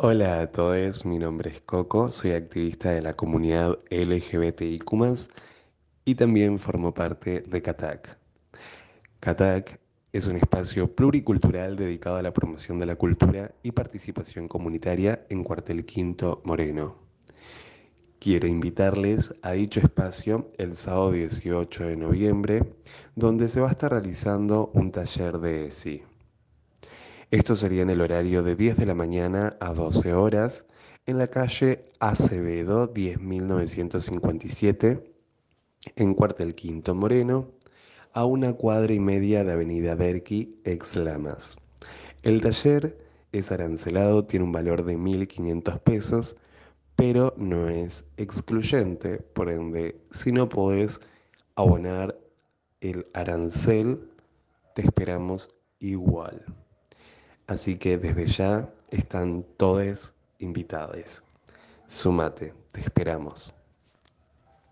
Hola a todos, mi nombre es Coco, soy activista de la comunidad LGBTIQ y también formo parte de CATAC. CATAC es un espacio pluricultural dedicado a la promoción de la cultura y participación comunitaria en Cuartel Quinto Moreno. Quiero invitarles a dicho espacio el sábado 18 de noviembre, donde se va a estar realizando un taller de ESI. Esto sería en el horario de 10 de la mañana a 12 horas en la calle Acevedo 10957 en Cuartel Quinto Moreno, a una cuadra y media de Avenida Derqui, ex Lamas. El taller es arancelado, tiene un valor de 1.500 pesos, pero no es excluyente, por ende, si no podés abonar el arancel, te esperamos igual. Así que desde ya están todos invitados. Sumate, te esperamos.